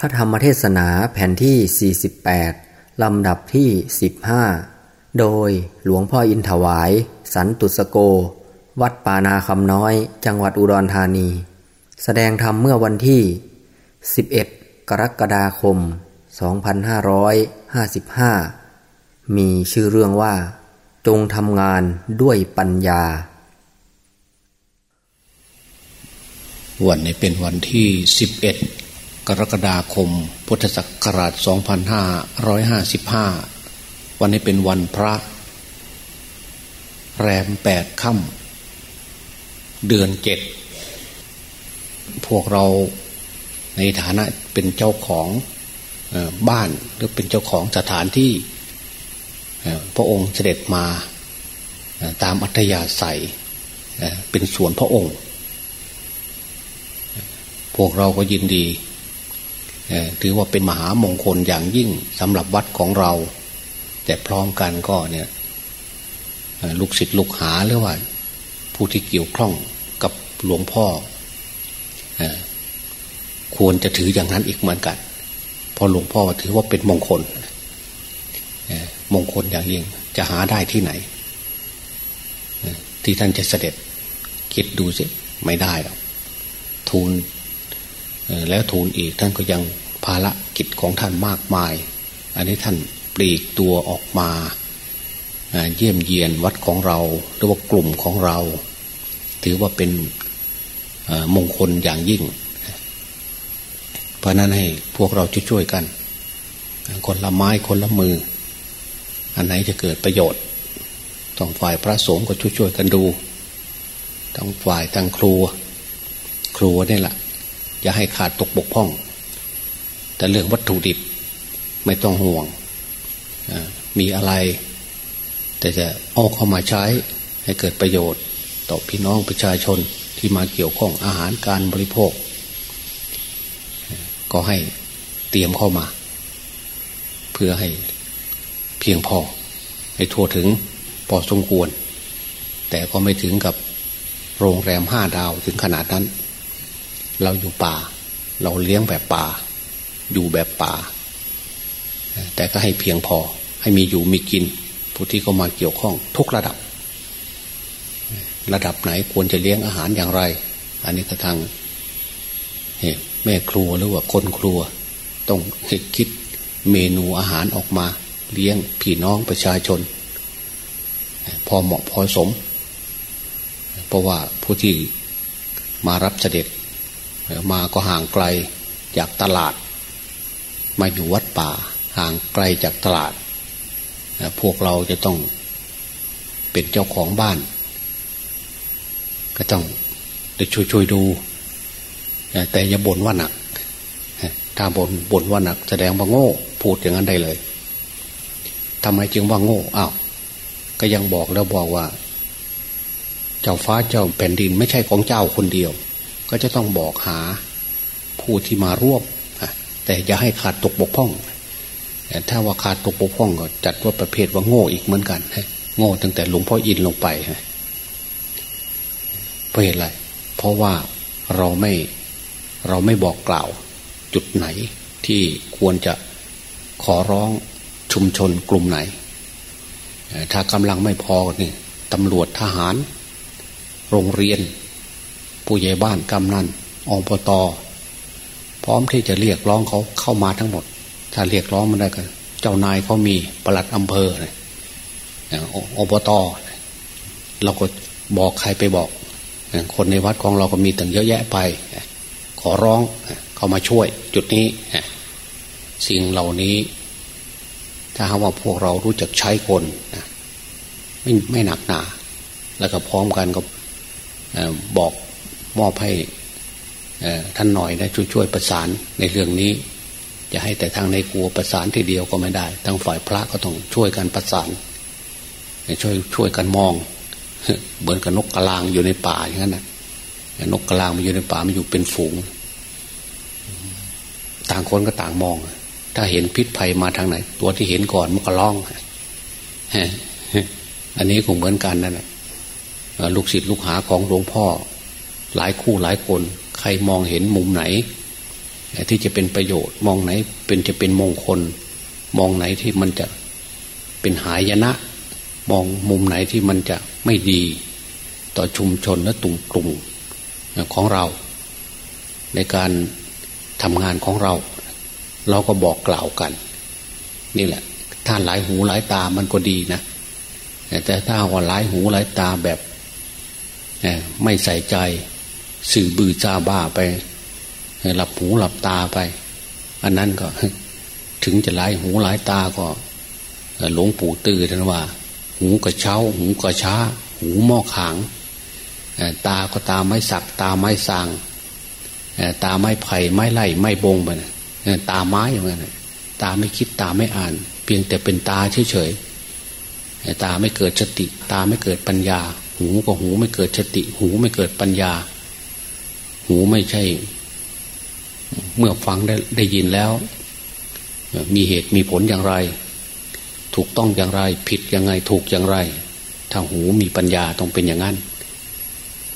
พระธรรมเทศนาแผ่นที่ 48 ลำดับที่ 15 โดยหลวงพ่ออินถวาย สันตุสโก วัดปานาคำน้อย จังหวัดอุดรธานี แสดงธรรมเมื่อวันที่ 11 กรกฎาคม 2555 มีชื่อเรื่องว่า จงทำงานด้วยปัญญา วันนี้เป็นวันที่ 11 กรกฎาคม พุทธศักราช 2555 วันนี้เป็นวันพระ แรมแปดค่ำเดือนเจ็ด พวกเราในฐานะเป็นเจ้าของบ้านหรือเป็นเจ้าของสถานที่ พระองค์เสด็จมาตามอัธยาศัยเป็นส่วนพระองค์ พวกเราก็ยินดี ถือว่าเป็นมหามงคลอย่างยิ่งสำหรับวัดของเรา แต่พร้อมกันก็เนี่ยลูกศิษย์ลูกหาหรือว่า ผู้ที่เกี่ยวข้องกับหลวงพ่อควรจะถืออย่างนั้นอีกเหมือนกันพอหลวงพ่อถือว่าเป็นมงคลมงคลอย่างยิ่งจะหาได้ที่ไหน ที่ท่านจะเสด็จคิดดูสิไม่ได้หรอกทูล แล้วทูลอีกท่านก็ยังภาระกิจของท่านมากมาย อันนี้ท่านปลีกตัวออกมา เยี่ยมเยียนวัดของเราหรือว่ากลุ่มของเรา ถือว่าเป็นมงคลอย่างยิ่ง เพราะนั้นให้พวกเราช่วยๆกัน คนละไม้คนละมือ อันไหนจะเกิดประโยชน์ต้องฝ่ายพระสงฆ์ก็ช่วยๆกันดูทั้งฝ่ายทั้งครัวครัวนี่แหละ อย่าให้ขาดตกบกพร่อง แต่เรื่องวัตถุดิบไม่ต้องห่วง มีอะไร แต่จะเอาเข้ามาใช้ให้เกิดประโยชน์ ต่อพี่น้องประชาชนที่มาเกี่ยวข้องอาหารการบริโภค ก็ให้เตรียมเข้ามา เพื่อให้เพียงพอ ให้ทั่วถึงพอสมควร แต่ก็ไม่ถึงกับโรงแรมห้าดาวถึงขนาดนั้น เราอยู่ป่า เราเลี้ยงแบบป่า อยู่แบบป่า แต่ก็ให้เพียงพอ ให้มีอยู่มีกิน ผู้ที่เข้ามาเกี่ยวข้อง ทุกระดับ ระดับไหนควรจะเลี้ยงอาหารอย่างไร อันนี้ก็ทางแม่ครัวหรือว่าคนครัว ต้องคิดเมนูอาหารออกมา เลี้ยงพี่น้องประชาชน พอเหมาะพอสม เพราะว่าผู้ที่มารับเสด็จ มาก็ห่างไกลจากตลาด มาอยู่วัดป่า ห่างไกลจากตลาด พวกเราจะต้องเป็นเจ้าของบ้าน ก็ต้องจะช่วยช่วยดู แต่อย่าบ่นว่าหนัก ถ้าบ่นบ่นว่าหนัก แสดงว่าโง่ พูดอย่างนั้นได้เลยทำไมจึงว่าโง่อ้าวก็ยังบอกแล้วบอกว่า เจ้าฟ้าเจ้าแผ่นดินไม่ใช่ของเจ้าคนเดียว ก็จะต้องบอกหาผู้ที่มาร่วมแต่อย่าให้ขาดตกบกพร่องแต่ถ้าว่าขาดตกบกพร่องก็จัดว่าประเภทว่าโง่อีกเหมือนกันโง่ตั้งแต่หลวงพ่ออินลงไปเพราะเหตุอะไรเพราะว่าเราไม่เราไม่บอกกล่าวจุดไหนที่ควรจะขอร้องชุมชนกลุ่มไหน ถ้ากำลังไม่พอนี่ตำรวจทหาร โรงเรียน ผู้ใหญ่บ้านกำนันองปตอพร้อมที่จะเรียกร้องเขาเข้ามาทั้งหมด ถ้าเรียกร้องมันได้กันเจ้านายเขามีประหลัดอำเภอองปตเราก็บอกใครไปบอก คนในวัดของเราก็มีตั้งเยอะแยะไป ขอร้องเขามาช่วย จุดนี้สิ่งเหล่านี้ ถ้าหากว่าพวกเรารู้จักใช้คนไม่ไม่หนักหนา แล้วก็พร้อมกันก็บอก มอบให้ท่านหน่อยนะช่วยช่วยประสานในเรื่องนี้ จะให้แต่ทางในครัวประสานทีเดียวก็ไม่ได้ทางฝ่ายพระก็ต้องช่วยกันประสานช่วยช่วยกันมอง เหมือนกับนกกระลางอยู่ในป่าอย่างนั้นนะนกกระลางมันอยู่ในป่ามันอยู่เป็นฝูง ต่างคนก็ต่างมอง ถ้าเห็นพิษภัยมาทางไหน ตัวที่เห็นก่อนมันก็ร้องอันนี้คงเหมือนกันนั่นแหละลูกศิษย์ลูกหาของหลวงพ่อ หลายคู่หลายคน ใครมองเห็นมุมไหน ที่จะเป็นประโยชน์มองไหน เป็นจะเป็นมงคล มองไหนที่มันจะเป็นหายนะ มองมุมไหนที่มันจะไม่ดี ต่อชุมชนและตุ่มกลุ่มของเรา ในการทำงานของเรา เราก็บอกกล่าวกัน นี่แหละถ้าหลายหูหลายตามันก็ดีนะแต่ถ้าว่าหลายหูหลายตาแบบไม่ใส่ใจ สื่อบือจาบ้าไป หลับหูหลับตาไป อันนั้นก็ ถึงจะหลายหูหลายตาก็หลวงปู่ตื่นว่า หูกระเช้า หูกระช้า หูหม้อขางตาก็ตาไม้สัก ตาไม้สางตาไม้ไผ่ไม้ไล่ไม้บงไปตาไม้อย่างนั้นตาไม่คิดตาไม่อ่าน เพียงแต่เป็นตาเฉยๆตาไม่เกิดสติ ตาไม่เกิดปัญญา หูก็หูไม่เกิดสติ หูไม่เกิดปัญญา หูไม่ใช่ เมื่อฟังได้ได้ยินแล้ว มีเหตุมีผลอย่างไร ถูกต้องอย่างไร ผิดยังไงถูกอย่างไร ถ้าหูมีปัญญาต้องเป็นอย่างนั้น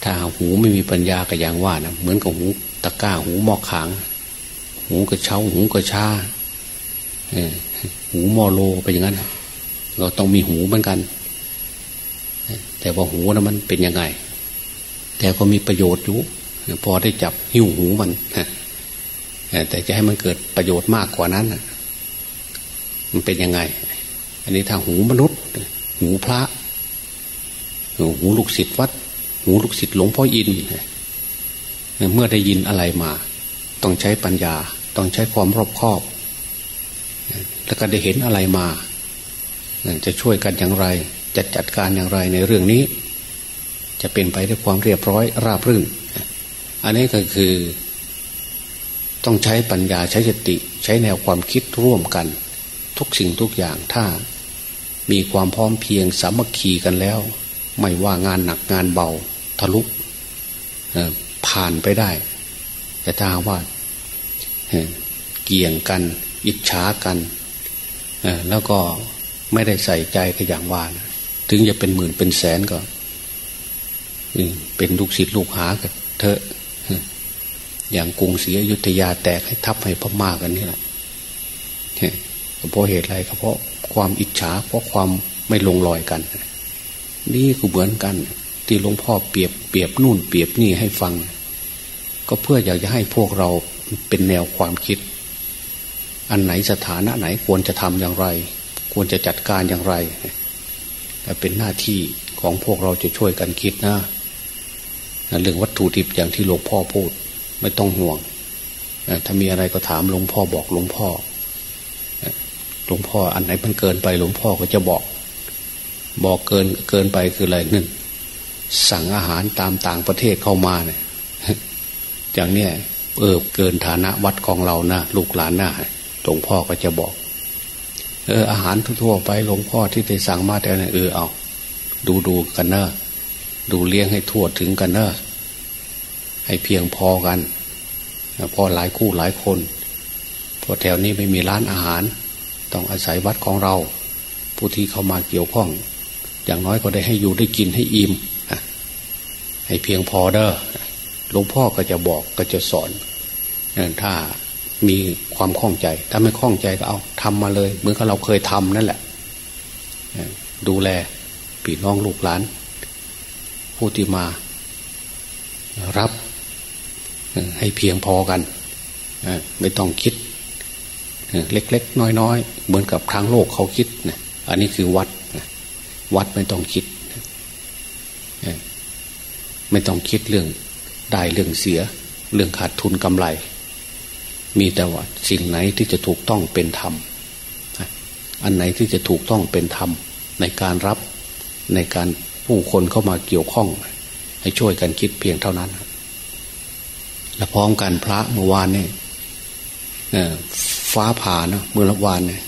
ถ้าหูไม่มีปัญญาก็อย่างว่านะเหมือนกับหูตะก้าหูหมอกขาง หูกระเช้า หูกระชาหูมอโลไปอย่างนั้นเราต้องมีหูเหมือนกัน แต่ว่าหูนะมันเป็นยังไง แต่ก็มีประโยชน์อยู่ พอได้จับหิ้วหูมันแต่จะให้มันเกิดประโยชน์มากกว่านั้นมันเป็นยังไง อันนี้ทาหูมนุษย์ หูพระ หูลูกศิษย์วัด หูลูกศิษย์หลวงพ่ออินเมื่อได้ยินอะไรมา ต้องใช้ปัญญา ต้องใช้ความรอบคอบ แล้วก็ได้เห็นอะไรมาจะช่วยกันอย่างไร จะจัดการอย่างไรในเรื่องนี้ จะเป็นไปด้วยความเรียบร้อยราบรื่น อันนี้ก็คือต้องใช้ปัญญาใช้สติ ใช้แนวความคิดร่วมกัน ทุกสิ่งทุกอย่างถ้ามีความพร้อมเพียงสามัคคีกันแล้ว ไม่ว่างานหนักงานเบาทะลุผ่านไปได้ แต่ถ้าว่าเกี่ยงกัน อิจฉากันแล้วก็ไม่ได้ใส่ใจก็อย่างว่านะถึงจะเป็นหมื่นเป็นแสนก็เป็นลูกศิษย์ลูกหากันเถอะ อย่างกรุงศรีอยุธยาแตกให้ทับให้พม่ากันนี่แหละเพราะเหตุอะไรก็เพราะความอิจฉา เพราะความไม่ลงรอยกัน นี่ก็เหมือนกัน ที่หลวงพ่อเปรียบเปรียบนู่นเปรียบนี่ให้ฟัง ก็เพื่ออยากจะให้พวกเราเป็นแนวความคิด อันไหนสถานะไหนควรจะทำอย่างไร ควรจะจัดการอย่างไรแต่เป็นหน้าที่ของพวกเราจะช่วยกันคิดนะเรื่องวัตถุดิบอย่างที่หลวงพ่อพูด ไม่ต้องห่วงถ้ามีอะไรก็ถามหลวงพ่อบอกหลวงพ่อหลวงพ่ออันไหนมันเกินไปหลวงพ่อก็จะบอก บอกเกินเกินไปคืออะไรนึ่งสั่งอาหารตามต่างประเทศเข้ามาเนี่ยอย่างเนี้ยเออเกินฐานะวัดของเรานะลูกหลานหนะหลวงพ่อก็จะบอก เออ อาหารทั่วไปหลวงพ่อที่ได้สั่งมาแต่นั้นเออเอา ดูดูกันเนอะดูเลี้ยงให้ทั่วถึงกันเนอะ ให้เพียงพอกันพอหลายคู่หลายคนเพราะแถวนี้ไม่มีร้านอาหาร ต้องอาศัยวัดของเรา ผู้ที่เข้ามาเกี่ยวข้อง อย่างน้อยก็ได้ให้อยู่ได้กินให้อิ่มให้เพียงพอเด้อหลวงพ่อก็จะบอกก็จะสอนถ้ามีความคล่องใจ ถ้าไม่คล่องใจก็เอาทำมาเลยเหมือนกับเราเคยทำนั่นแหละดูแลปีน้องลูกหลาน ผู้ที่มา รับ ให้เพียงพอกันไม่ต้องคิดเล็ก ๆ น้อย ๆ เหมือนกับทางโลกเขาคิดนะอันนี้คือวัดวัดไม่ต้องคิด ไม่ต้องคิดเรื่องได้เรื่องเสีย เรื่องขาดทุนกำไร มีแต่ว่าสิ่งไหนที่จะถูกต้องเป็นธรรมอันไหนที่จะถูกต้องเป็นธรรมในการรับในการผู้คนเข้ามาเกี่ยวข้อง ให้ช่วยกันคิดเพียงเท่านั้น และพร้อมกันพระเมื่อวานเนี่ยฟ้าผ่านะเมื่อละวานเนี่ย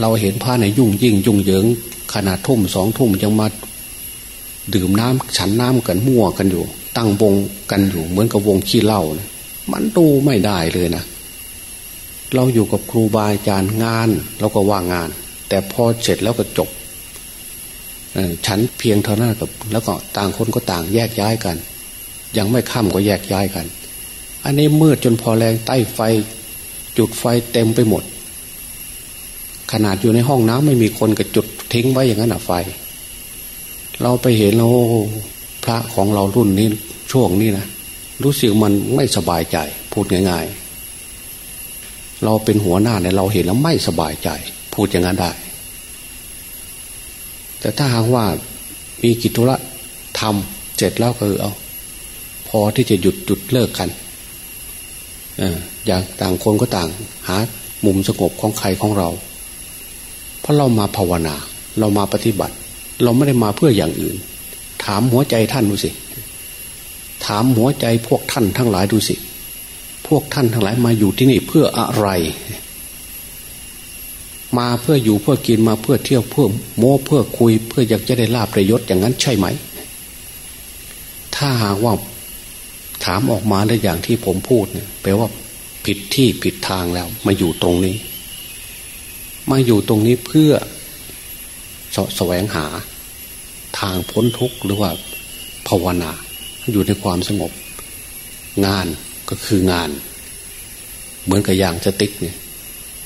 เราเห็นพระในยุ่งยิ่งยุ่งเหยิง ขนาดทุ่มสองทุ่มยังมาดื่มน้ำฉันน้ำกันมั่วกันอยู่ ตั้งวงกันอยู่ เหมือนกับวงขี้เหล้านะมันดูไม่ได้เลยนะเราอยู่กับครูบาอาจารย์งานเราก็ว่างงาน แต่พอเสร็จแล้วก็จบฉันเพียงเท่านั้นกับแล้วก็ต่างคนก็ต่างแยกย้ายกัน ยังไม่ค่ำก็แยกย้ายกัน อันนี้มืดจนพอแรงใต้ไฟ จุดไฟเต็มไปหมด ขนาดอยู่ในห้องน้ำไม่มีคนก็จุดทิ้งไว้อย่างนั้นอะไฟ เราไปเห็นแล้พระของเรารุ่นนี้ช่วงนี้นะรู้สึกมันไม่สบายใจ พูดง่าย ๆ เราเป็นหัวหน้าเนี่ยเราเห็นแล้วไม่สบายใจ พูดอย่างนั้นได้ แต่ถ้าหากว่ามีกิจธุระทำเสร็จแล้วก็เอา พอที่จะหยุดจุดเลิกกันอย่างต่างคนก็ต่าง หามุมสงบของใครของเรา เพราะเรามาภาวนา เรามาปฏิบัติ เราไม่ได้มาเพื่ออย่างอื่น ถามหัวใจท่านดูสิ ถามหัวใจพวกท่านทั้งหลายดูสิ พวกท่านทั้งหลายมาอยู่ที่นี่เพื่ออะไร มาเพื่ออยู่เพื่อกินมาเพื่อเที่ยวเพื่อโม้เพื่อคุย เพื่ออยากจะได้ลาบประยศอย่างนั้นใช่ไหม ถ้าหากว่า ถามออกมาได้อย่างที่ผมพูดเนี่ยแปลว่าผิดที่ผิดทางแล้ว มาอยู่ตรงนี้ มาอยู่ตรงนี้เพื่อสแสวงหา ทางพ้นทุกข์หรือว่าภาวนา อยู่ในความสงบ งานก็คืองาน เหมือนกับยางสติ๊กเนี่ย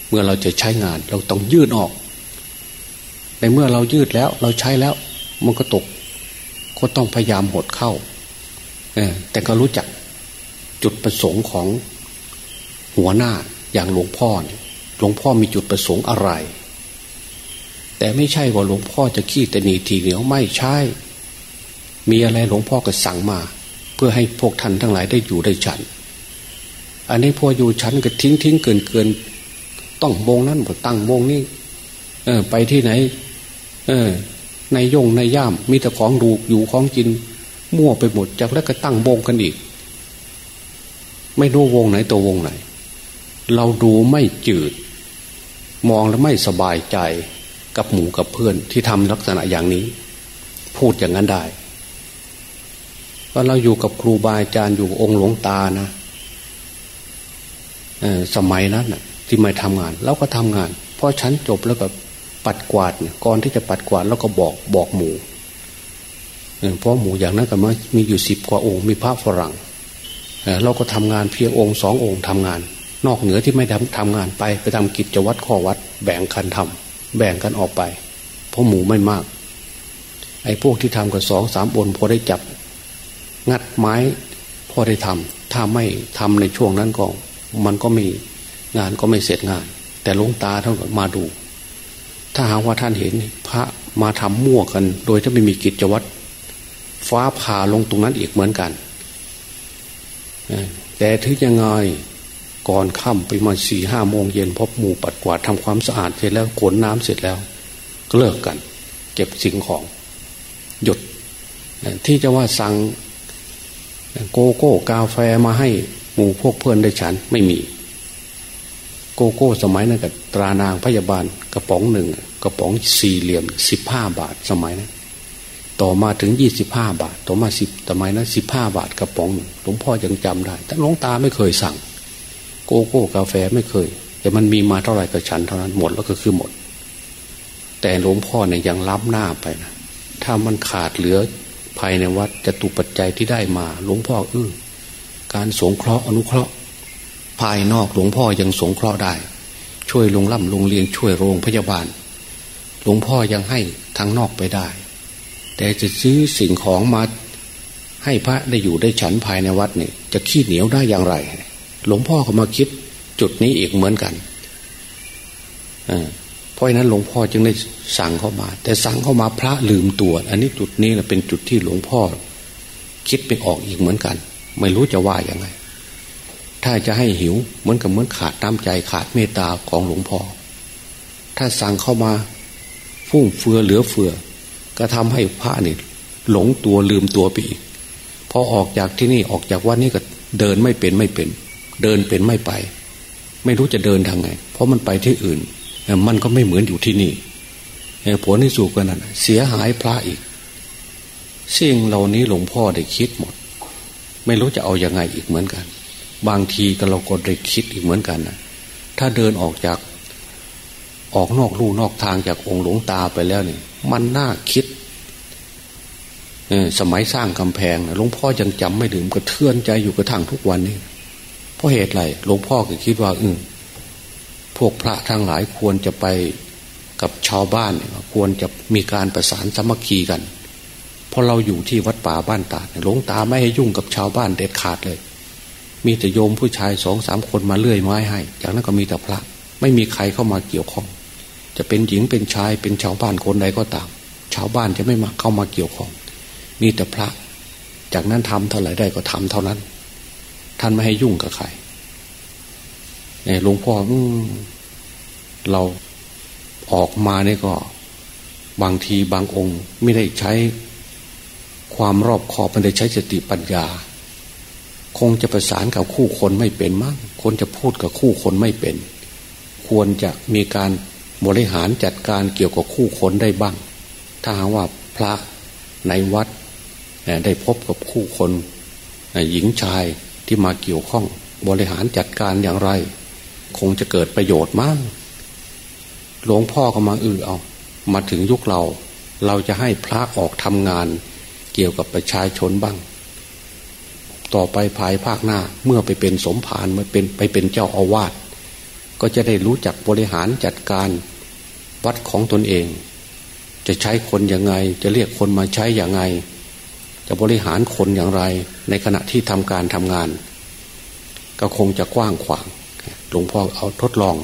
เมื่อเราจะใช้งาน เราต้องยืดออก ในเมื่อเรายืดแล้ว เราใช้แล้ว มันก็ตก ก็ต้องพยายามหดเข้า แต่ก็รู้จักจุดประสงค์ของหัวหน้าอย่างหลวงพ่อหลวงพ่อมีจุดประสงค์อะไร แต่ไม่ใช่ว่าหลวงพ่อจะขี้แต่นีทีเหนียวไม่ใช่ มีอะไรหลวงพ่อก็สั่งมา เพื่อให้พวกท่านทั้งหลายได้อยู่ได้ฉัน อันนี้พออยู่ฉันก็ทิ้งทิ้งเกินเกินต้องวงนั้นผมตั้งวงนี้เออ ไปที่ไหน เออ ในยงในย่ามมีแต่ของดูอยู่ของกิน มั่วไปหมดจากแล้วก็ตั้งวงกันอีก ไม่รู้วงไหนตัววงไหน เราดูไม่จืด มองแล้วไม่สบายใจกับหมู่กับเพื่อนที่ทำลักษณะอย่างนี้ พูดอย่างนั้นได้ว่าเราอยู่กับครูบาอาจารย์อยู่องค์หลวงตานะสมัยนั้นนะที่ไม่ทำงานเราก็ทำงานพอฉันจบแล้วก็ปัดกวาดก่อนที่จะปัดกวาดแล้วก็บอกบอกหมู่ เพราะหมู่อย่างนั้นก็มามีอยู่สิบกว่าองค์มีพระฝรั่งเราก็ทำงานเพียงองค์สององค์ทำงาน นอกเหนือที่ไม่ทำทำงานไปไปทำกิจวัตรข้อวัด แบ่งกันทำแบ่งกันออกไป เพราะหมู่ไม่มาก ไอ้พวกที่ทำกับสองสามอนพอได้จับ งัดไม้พอได้ทำถ้าไม่ทำในช่วงนั้นก็มันก็มีงานก็ไม่เสร็จงาน แต่ลงตาท่านมาดู ถ้าหากว่าท่านเห็นพระมาทำมั่วกัน โดยถ้าไม่มีกิจวัตร ฟ้าผ่าลงตรงนั้นอีกเหมือนกัน แต่ถึงยังไงก่อนค่ำไปมาสี่ห้าโมงเย็นพบหมู่ปัดกวาดทำความสะอาดเสร็จแล้วขนน้ำเสร็จแล้วก็เลิกกัน เก็บสิ่งของหยุด ที่จะว่าสั่งโกโก้กาแฟมาให้หมู่พวกเพื่อนได้ฉันไม่มี โกโก้สมัยนั้นกับตรานางพยาบาลกระป๋องหนึ่งกระป๋องสี่เหลี่ยมสิบห้าบาทสมัยนั้น ต่อมาถึงยี่สิบห้าบาท ต่อมาสิบสมัยนั้นสิบห้าบาทกระป๋องหลวงพ่อยังจำได้แต่หลวงตาไม่เคยสั่ง โกโก้กาแฟไม่เคย แต่มันมีมาเท่าไหร่ก็ฉันเท่านั้นหมดแล้วก็คือหมด แต่หลวงพ่อเนี่ยยังล้ำหน้าไปนะถ้ามันขาดเหลือภายในวัดจะตุปัจจัยที่ได้มาหลวงพ่อเออการสงเคราะห์อนุเคราะห์ ภายนอกหลวงพ่อยังสงเคราะห์ได้ ช่วยลงล่ำลงเรียนช่วยโรงพยาบาล หลวงพ่อยังให้ทางนอกไปได้ แต่จะซื้อสิ่งของมาให้พระได้อยู่ได้ฉันภายในวัดเนี่ยจะขี้เหนียวได้อย่างไร หลวงพ่อก็มาคิดจุดนี้อีกเหมือนกันเพราะฉะนั้นหลวงพ่อจึงได้สั่งเข้ามา แต่สั่งเข้ามาพระลืมตัว อันนี้จุดนี้เป็นจุดที่หลวงพ่อ คิดไปออกอีกเหมือนกัน ไม่รู้จะว่าอย่างไง ถ้าจะให้หิวเหมือนกับเหมือนขาดน้ำใจขาดเมตตาของหลวงพ่อ ถ้าสั่งเข้ามาฟุ่งเฟือเหลือเฟือ ก็ทำให้พระนี่หลงตัวลืมตัวไปอีกพอออกจากที่นี่ออกจากวันนี้ก็เดินไม่เป็นไม่เป็น เดินเป็นไม่ไป ไม่รู้จะเดินทางไง เพราะมันไปที่อื่น มันก็ไม่เหมือนอยู่ที่นี่ผลที่สุดกันนั้นเสียหายพระอีกสิ่งเหล่านี้หลวงพ่อได้คิดหมด ไม่รู้จะเอาอยัางไงอีกเหมือนกัน บางทีก็เราก็ได้คิดอีกเหมือนกันนะถ้าเดินออกจากออกนอกลู่นอกทางจากองค์หลวงตาไปแล้วเนี่ย มันน่าคิดสมัยสร้างกำแพงหลวงพ่อยังจำไม่ถึงกระเทือนใจอยู่กระทั่งทุกวันนี้ราะเหตุไรหลวงพ่อก็คิดว่าอืพวกพระทั้งหลายควรจะไปกับชาวบ้าน ควรจะมีการประสานสมัคคีกันเพราะเราอยู่ที่วัดป่าบ้านตาดหลวงตาไม่ให้ยุ่งกับชาวบ้านเด็ดขาดเลย มีแต่โยมผู้ชายสองสามคนมาเลื่อยไม้ให้ จากนั้นก็มีแต่พระ ไม่มีใครเข้ามาเกี่ยวข้อง จะเป็นหญิงเป็นชายเป็นชาวบ้านคนใดก็ตาม ชาวบ้านจะไม่มาเข้ามาเกี่ยวข้องมีแต่พระ จากนั้นทำเท่าไหร่ได้ก็ทำเท่านั้น ท่านไม่ให้ยุ่งกับใครเนี่ยหลวงพ่อเราออกมาเนี่ยก็ บางทีบางองค์ไม่ได้ใช้ความรอบขอบไม่ได้ใช้สติปัญญา คงจะประสานกับคู่คนไม่เป็นมั้งคนจะพูดกับคู่คนไม่เป็น ควรจะมีการ บริหารจัดการเกี่ยวกับคู่คนได้บ้าง ถ้าหากว่าพระในวัดได้พบกับคู่คนหญิงชายที่มาเกี่ยวข้องบริหารจัดการอย่างไร คงจะเกิดประโยชน์มากหลวงพ่อก็มาอือเอามาถึงยุคเรา เราจะให้พระออกทำงานเกี่ยวกับประชาชนบ้าง ต่อไปภายภาคหน้าเมื่อไปเป็นสมภารมาเป็นไปเป็นเจ้าอาวาสก็จะได้รู้จักบริหารจัดการ วัดของตนเอง จะใช้คนอย่างไง จะเรียกคนมาใช้อย่างไง จะบริหารคนอย่างไร ในขณะที่ทำการทำงาน ก็คงจะกว้างขวางหลวงพ่อเอาทดลอง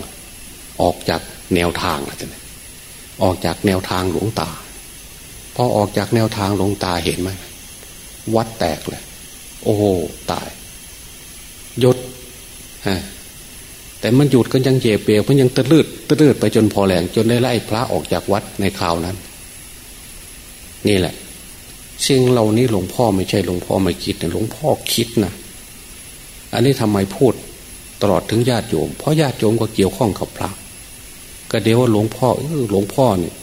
ออกจากแนวทางอะไรออกจากแนวทางหลวงตา พอออกจากแนวทางหลวงตาเห็นไหมวัดแตกเลย โอ้โหตายยศฮะ แต่มันหยุดก็ยังเจ็บเปียกมันยังตะลืดตะลืดไปจนพอแหลงจนได้ไล่พระออกจากวัดในคราวนั้น นี่แหละสิ่งเหล่านี้หลวงพ่อไม่ใช่หลวงพ่อไม่คิดนะหลวงพ่อคิดนะอันนี้ทำไมพูดตลอดถึงญาติโยม เพราะญาติโยมก็เกี่ยวข้องกับพระ ก็เดี๋ยวว่าหลวงพ่อหลวงพ่อเนี่ย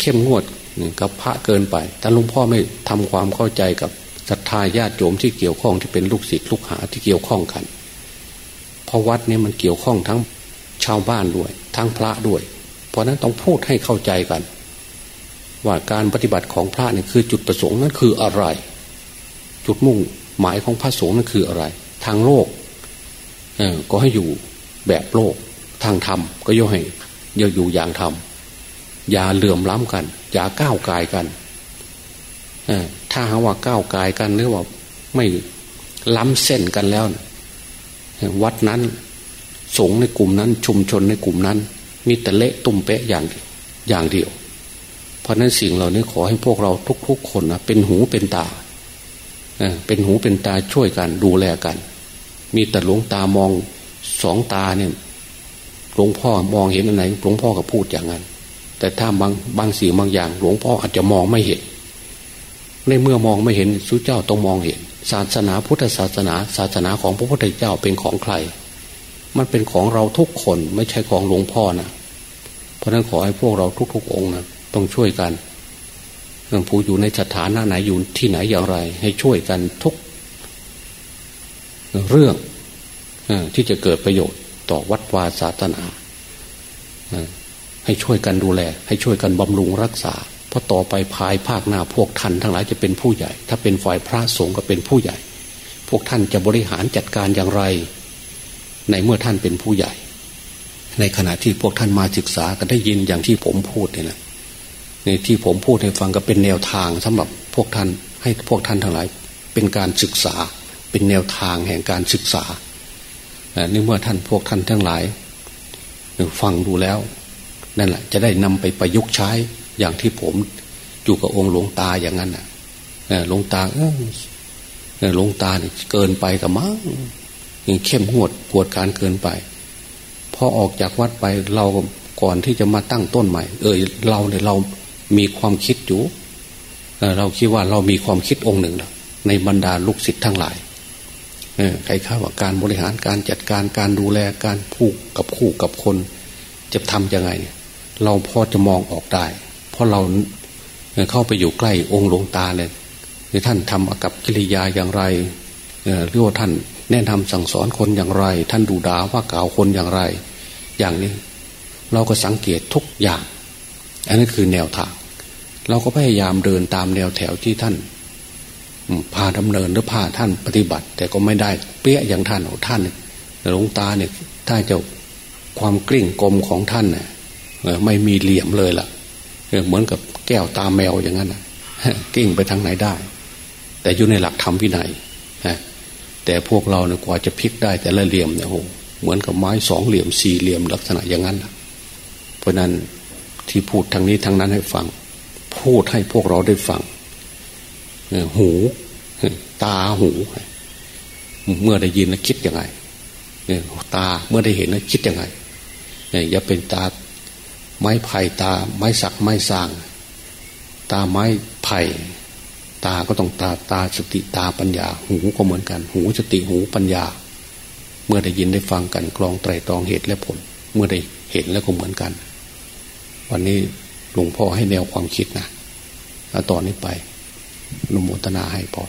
เข้มงวดกับพระเกินไป แต่หลวงพ่อไม่ทำความเข้าใจกับศรัทธาญาติโยมที่เกี่ยวข้องที่เป็นลูกศิษย์ลูกหาที่เกี่ยวข้องกัน เพราะวัดนี้มันเกี่ยวข้องทั้งชาวบ้านด้วยทั้งพระด้วย เพราะนั้นต้องพูดให้เข้าใจกัน ว่าการปฏิบัติของพระเนี่ยคือจุดประสงค์นั้นคืออะไร จุดมุ่งหมายของพระสงฆ์นั้นคืออะไร ทางโลกก็ให้อยู่แบบโลกทางธรรมก็ย่อให้ย่าอยู่อย่างธรรมอย่าเหลื่อมล้ำกัน อย่าก้าวกายกันถ้าหาว่าก้าวกายกันหรือว่าไม่ล้ำเส้นกันแล้ว วัดนั้นสงในกลุ่มนั้น ชุมชนในกลุ่มนั้น มีแต่เละตุ่มเป๊ะอย่างอย่างเดียว เพราะนั้นสิ่งเหล่านี้ขอให้พวกเราทุกๆคนนะเป็นหูเป็นตาเป็นหูเป็นตาช่วยกันดูแลกัน มีแต่หลวงตามองสองตาเนี่ยหลวงพ่อมองเห็นอะไรหลวงพ่อก็พูดอย่างนั้น แต่ถ้าบางบางสิ่งบางอย่าง หลวงพ่ออาจจะมองไม่เห็น ในเมื่อมองไม่เห็นสุเจ้าต้องมองเห็น ศาสนาพุทธศาสนา ศาสนาของพระพุทธเจ้าเป็นของใคร มันเป็นของเราทุกคนไม่ใช่ของหลวงพ่อนะเพราะนั้นขอให้พวกเราทุกๆองค์นะต้องช่วยกันองผู้อยู่ในสถานะไหนอยู่ที่ไหนอย่างไร ให้ช่วยกันทุกเรื่องที่จะเกิดประโยชน์ต่อวัดวาศาสนาให้ช่วยกันดูแล ให้ช่วยกันบำรุงรักษา เพราะต่อไปภายภาคหน้าพวกท่านทั้งหลายจะเป็นผู้ใหญ่ ถ้าเป็นฝ่ายพระสงฆ์ก็เป็นผู้ใหญ่ พวกท่านจะบริหารจัดการอย่างไร ในเมื่อท่านเป็นผู้ใหญ่ ในขณะที่พวกท่านมาศึกษาก็ได้ยินอย่างที่ผมพูดเนี่แหละในที่ผมพูดให้ฟังก็เป็นแนวทางสำหรับพวกท่านให้พวกท่านทั้งหลาย เป็นการศึกษา เป็นแนวทางแห่งการศึกษาในเมื่อท่านพวกท่านทั้งหลายฟังดูแล้วนั่นแหละจะได้นำไปประยุกต์ใช้อย่างที่ผมอยู่กับองค์หลวงตาอย่างนั้นน่ะหลวงตาเออหลวงตาเนี่ยเกินไปกับมั้งยังเข้มงวดปวดการเกินไปพอออกจากวัดไปเราก่อนที่จะมาตั้งต้นใหม่ เออเราเนี่ยเรามีความคิดอยู่เราคิดว่าเรามีความคิดองค์หนึ่งในบรรดาลูกศิษย์ทั้งหลายใครข้าว่าการบริหารการจัดการการดูแลการผูกกับคู่กับคน จะทำยังไงเนี่ยเราพอจะมองออกได้ ราะเราเข้าไปอยู่ใกล้องค์หลวงตาเลยท่านทำกับกิริยาอย่างไรหรือว่าท่านแนะนำสั่งสอนคนอย่างไร ท่านดูดาว่ากล่าวคนอย่างไร อย่างนี้ เราก็สังเกตทุกอย่าง อันนี้นคือแนวทาง เราก็พยายามเดินตามแนวแถวที่ท่านพาดำเนินหรือพาท่านปฏิบัติ แต่ก็ไม่ได้เปี้ยอย่างท่านของท่านหลวงตาเนี่ยถ้าจะความกลิ้งกลมของท่านเนี่ยไม่มีเหลี่ยมเลยล่ะ เหมือนกับแก้วตาแมวอย่างนั้นกิ้งไปทางไหนได้ แต่อยู่ในหลักธรรมวินัยแต่พวกเราเนี่ยกว่าจะพลิกได้แต่ละเหลี่ยมเนี่ยโหเหมือนกับไม้สองเหลี่ยมสี่เหลี่ยมลักษณะอย่างนั้นเพราะนั้นที่พูดทางนี้ทางนั้นให้ฟัง พูดให้พวกเราได้ฟังหู ตาหู เมื่อได้ยินแล้วคิดยังไงตาเมื่อได้เห็นแล้วคิดยังไงอย่าเป็นตา ไม้ไผ่ตา ไม้สักไม้สาง ตาไม้ไผ่ตาก็ต้องตาตาสติตาปัญญา หูก็เหมือนกัน หูสติหูปัญญา เมื่อได้ยินได้ฟังกันกรองไตรตรองเหตุและผล เมื่อได้เห็นแล้วก็เหมือนกัน วันนี้หลวงพ่อให้แนวความคิดนะแล้วตอนนี้ไปนุโมทนาให้พอ